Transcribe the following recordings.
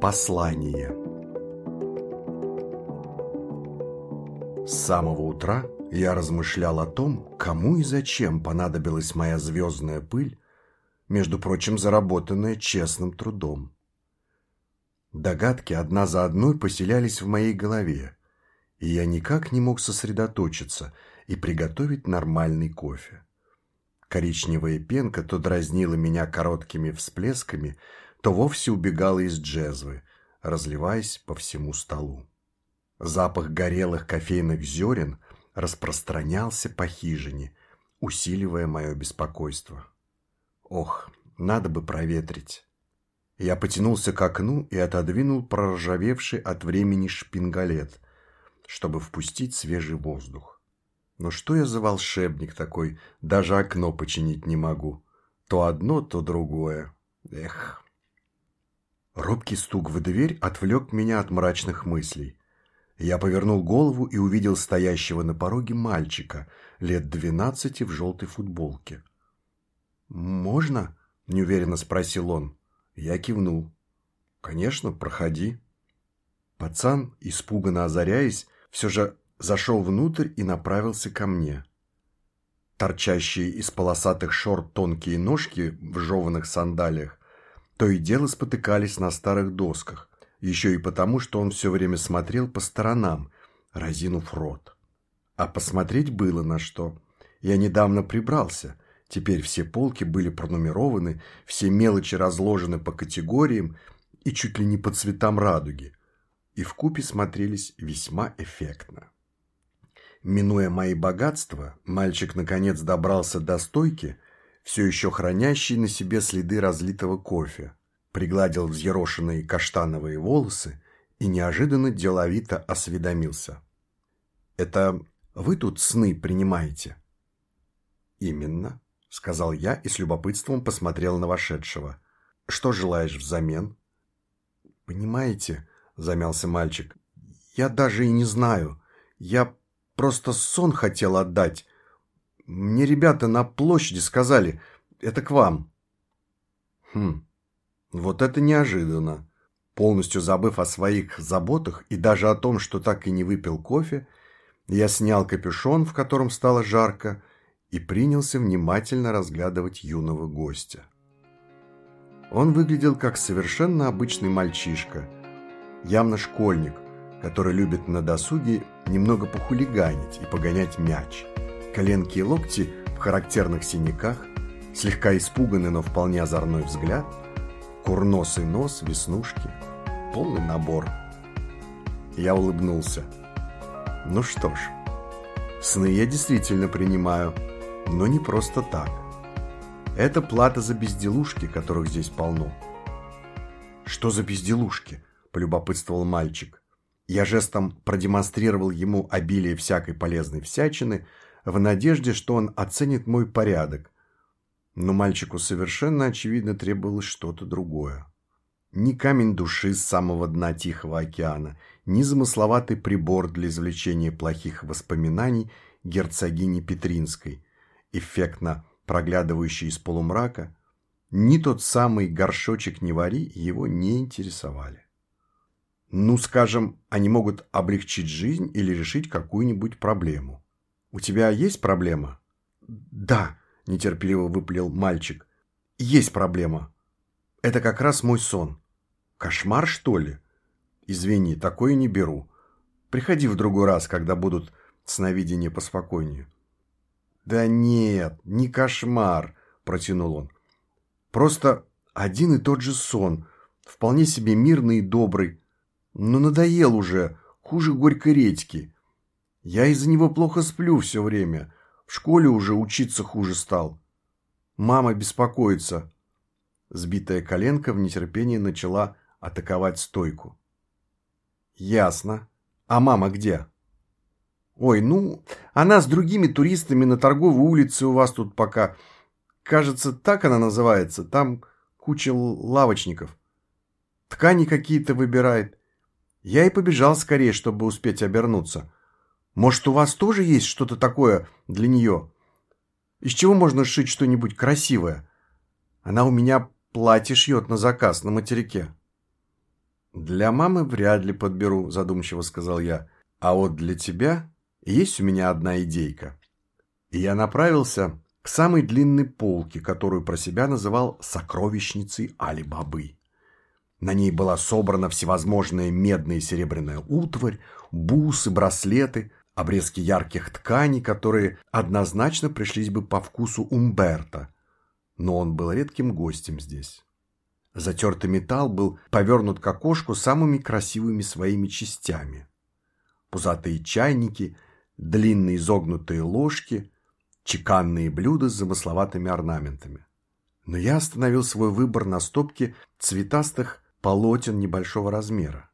Послание С самого утра я размышлял о том, кому и зачем понадобилась моя звездная пыль, между прочим, заработанная честным трудом. Догадки одна за одной поселялись в моей голове, и я никак не мог сосредоточиться и приготовить нормальный кофе. Коричневая пенка то дразнила меня короткими всплесками, то вовсе убегала из джезвы, разливаясь по всему столу. Запах горелых кофейных зерен распространялся по хижине, усиливая мое беспокойство. Ох, надо бы проветрить. Я потянулся к окну и отодвинул проржавевший от времени шпингалет, чтобы впустить свежий воздух. Но что я за волшебник такой, даже окно починить не могу. То одно, то другое. Эх. Робкий стук в дверь отвлек меня от мрачных мыслей. Я повернул голову и увидел стоящего на пороге мальчика, лет двенадцати в желтой футболке. «Можно?» – неуверенно спросил он. Я кивнул. «Конечно, проходи». Пацан, испуганно озаряясь, все же зашел внутрь и направился ко мне. Торчащие из полосатых шорт тонкие ножки в жеванных сандалиях то и дело спотыкались на старых досках, еще и потому, что он все время смотрел по сторонам, разинув рот. А посмотреть было на что. Я недавно прибрался, теперь все полки были пронумерованы, все мелочи разложены по категориям и чуть ли не по цветам радуги, и вкупе смотрелись весьма эффектно. Минуя мои богатства, мальчик наконец добрался до стойки – все еще хранящий на себе следы разлитого кофе, пригладил взъерошенные каштановые волосы и неожиданно деловито осведомился. «Это вы тут сны принимаете?» «Именно», — сказал я и с любопытством посмотрел на вошедшего. «Что желаешь взамен?» «Понимаете», — замялся мальчик, — «я даже и не знаю. Я просто сон хотел отдать, мне ребята на площади сказали, это к вам. Хм, вот это неожиданно. Полностью забыв о своих заботах и даже о том, что так и не выпил кофе, я снял капюшон, в котором стало жарко, и принялся внимательно разглядывать юного гостя. Он выглядел как совершенно обычный мальчишка, явно школьник, который любит на досуге немного похулиганить и погонять мяч. Коленки и локти в характерных синяках, слегка испуганный, но вполне озорной взгляд, курносый нос, веснушки, полный набор. Я улыбнулся. Ну что ж, сны я действительно принимаю, но не просто так. Это плата за безделушки, которых здесь полно. «Что за безделушки?» – полюбопытствовал мальчик. Я жестом продемонстрировал ему обилие всякой полезной всячины – в надежде, что он оценит мой порядок. Но мальчику совершенно очевидно требовалось что-то другое. Ни камень души с самого дна Тихого океана, ни замысловатый прибор для извлечения плохих воспоминаний герцогини Петринской, эффектно проглядывающий из полумрака, ни тот самый горшочек не вари его не интересовали. Ну, скажем, они могут облегчить жизнь или решить какую-нибудь проблему. «У тебя есть проблема?» «Да», – нетерпеливо выпалил мальчик. «Есть проблема. Это как раз мой сон. Кошмар, что ли?» «Извини, такое не беру. Приходи в другой раз, когда будут сновидения поспокойнее». «Да нет, не кошмар», – протянул он. «Просто один и тот же сон, вполне себе мирный и добрый. Но надоел уже, хуже горькой редьки. Я из-за него плохо сплю все время. В школе уже учиться хуже стал. Мама беспокоится. Сбитая коленка в нетерпении начала атаковать стойку. Ясно. А мама где? Ой, ну, она с другими туристами на торговой улице у вас тут пока. Кажется, так она называется. Там куча лавочников. Ткани какие-то выбирает. Я и побежал скорее, чтобы успеть обернуться. Может, у вас тоже есть что-то такое для нее? Из чего можно сшить что-нибудь красивое? Она у меня платье шьет на заказ на материке. «Для мамы вряд ли подберу», – задумчиво сказал я. «А вот для тебя есть у меня одна идейка». И я направился к самой длинной полке, которую про себя называл «сокровищницей Али-Бабы». На ней была собрана всевозможная медная и серебряная утварь, бусы, браслеты, обрезки ярких тканей, которые однозначно пришлись бы по вкусу Умберта, но он был редким гостем здесь. Затертый металл был повернут к окошку самыми красивыми своими частями. Пузатые чайники, длинные изогнутые ложки, чеканные блюда с замысловатыми орнаментами. Но я остановил свой выбор на стопке цветастых полотен небольшого размера.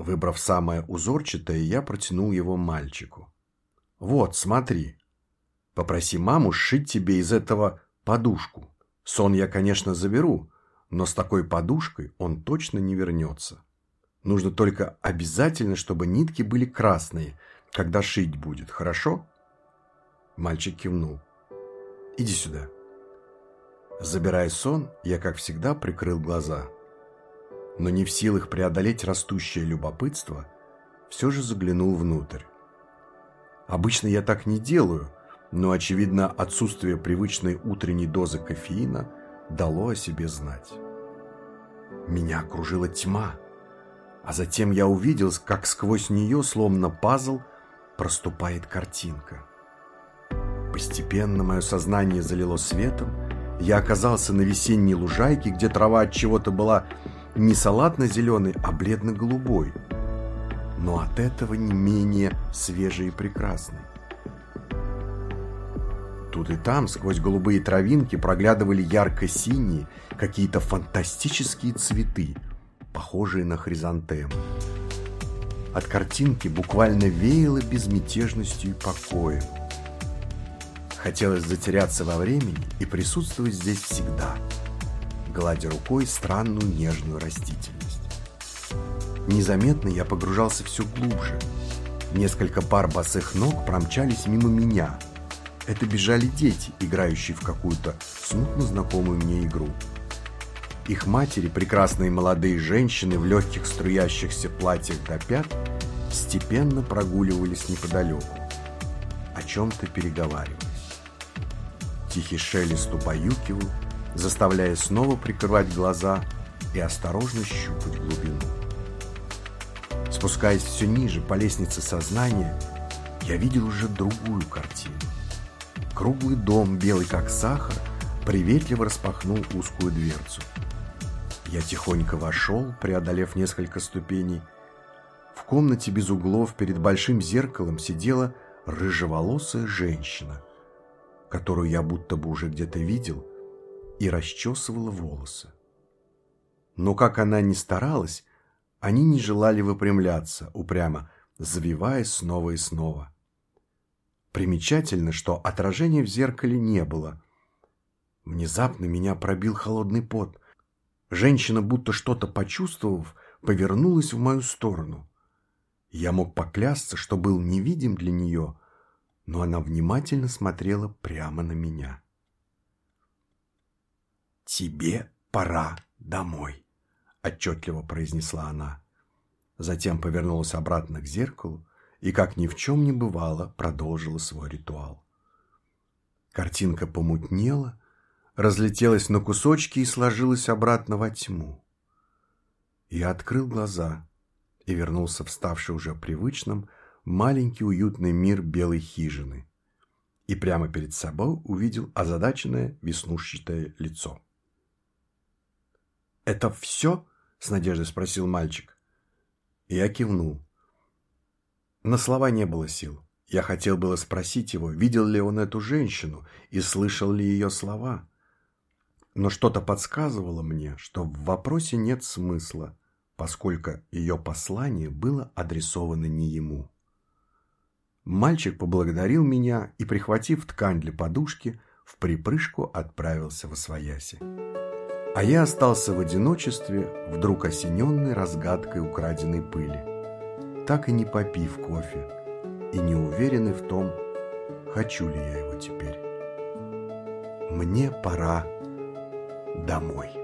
Выбрав самое узорчатое, я протянул его мальчику. «Вот, смотри. Попроси маму сшить тебе из этого подушку. Сон я, конечно, заберу, но с такой подушкой он точно не вернется. Нужно только обязательно, чтобы нитки были красные, когда шить будет, хорошо?» Мальчик кивнул. «Иди сюда». Забирая сон, я, как всегда, прикрыл глаза. Но не в силах преодолеть растущее любопытство, все же заглянул внутрь. Обычно я так не делаю, но, очевидно, отсутствие привычной утренней дозы кофеина дало о себе знать. Меня окружила тьма, а затем я увидел, как сквозь нее, словно пазл, проступает картинка. Постепенно мое сознание залило светом, я оказался на весенней лужайке, где трава от чего-то была не салатно-зеленой, а бледно-голубой, но от этого не менее свежей и прекрасной. Тут и там, сквозь голубые травинки, проглядывали ярко-синие, какие-то фантастические цветы, похожие на хризантемы. От картинки буквально веяло безмятежностью и покоем. Хотелось затеряться во времени и присутствовать здесь всегда, гладя рукой странную нежную растительность. Незаметно я погружался все глубже. Несколько пар босых ног промчались мимо меня. Это бежали дети, играющие в какую-то смутно знакомую мне игру. Их матери, прекрасные молодые женщины в легких струящихся платьях до пят, степенно прогуливались неподалеку, о чем-то переговариваясь. Тихий шелест убаюкивал, заставляя снова прикрывать глаза и осторожно щупать глубину. Спускаясь все ниже по лестнице сознания, я видел уже другую картину. Круглый дом, белый как сахар, приветливо распахнул узкую дверцу. Я тихонько вошел, преодолев несколько ступеней. В комнате без углов перед большим зеркалом сидела рыжеволосая женщина – которую я будто бы уже где-то видел, и расчесывала волосы. Но как она ни старалась, они не желали выпрямляться, упрямо завиваясь снова и снова. Примечательно, что отражения в зеркале не было. Внезапно меня пробил холодный пот. Женщина, будто что-то почувствовав, повернулась в мою сторону. Я мог поклясться, что был невидим для нее, но она внимательно смотрела прямо на меня. «Тебе пора домой», — отчетливо произнесла она. Затем повернулась обратно к зеркалу и, как ни в чем не бывало, продолжила свой ритуал. Картинка помутнела, разлетелась на кусочки и сложилась обратно во тьму. Я открыл глаза и вернулся в ставший уже привычным, маленький уютный мир белой хижины и прямо перед собой увидел озадаченное веснушчатое лицо. «Это все?» – с надеждой спросил мальчик. Я кивнул. На слова не было сил. Я хотел было спросить его, видел ли он эту женщину и слышал ли ее слова. Но что-то подсказывало мне, что в вопросе нет смысла, поскольку ее послание было адресовано не ему. Мальчик поблагодарил меня и, прихватив ткань для подушки, в припрыжку отправился в Освояси. А я остался в одиночестве, вдруг осененный разгадкой украденной пыли, так и не попив кофе и не уверенный в том, хочу ли я его теперь. Мне пора домой.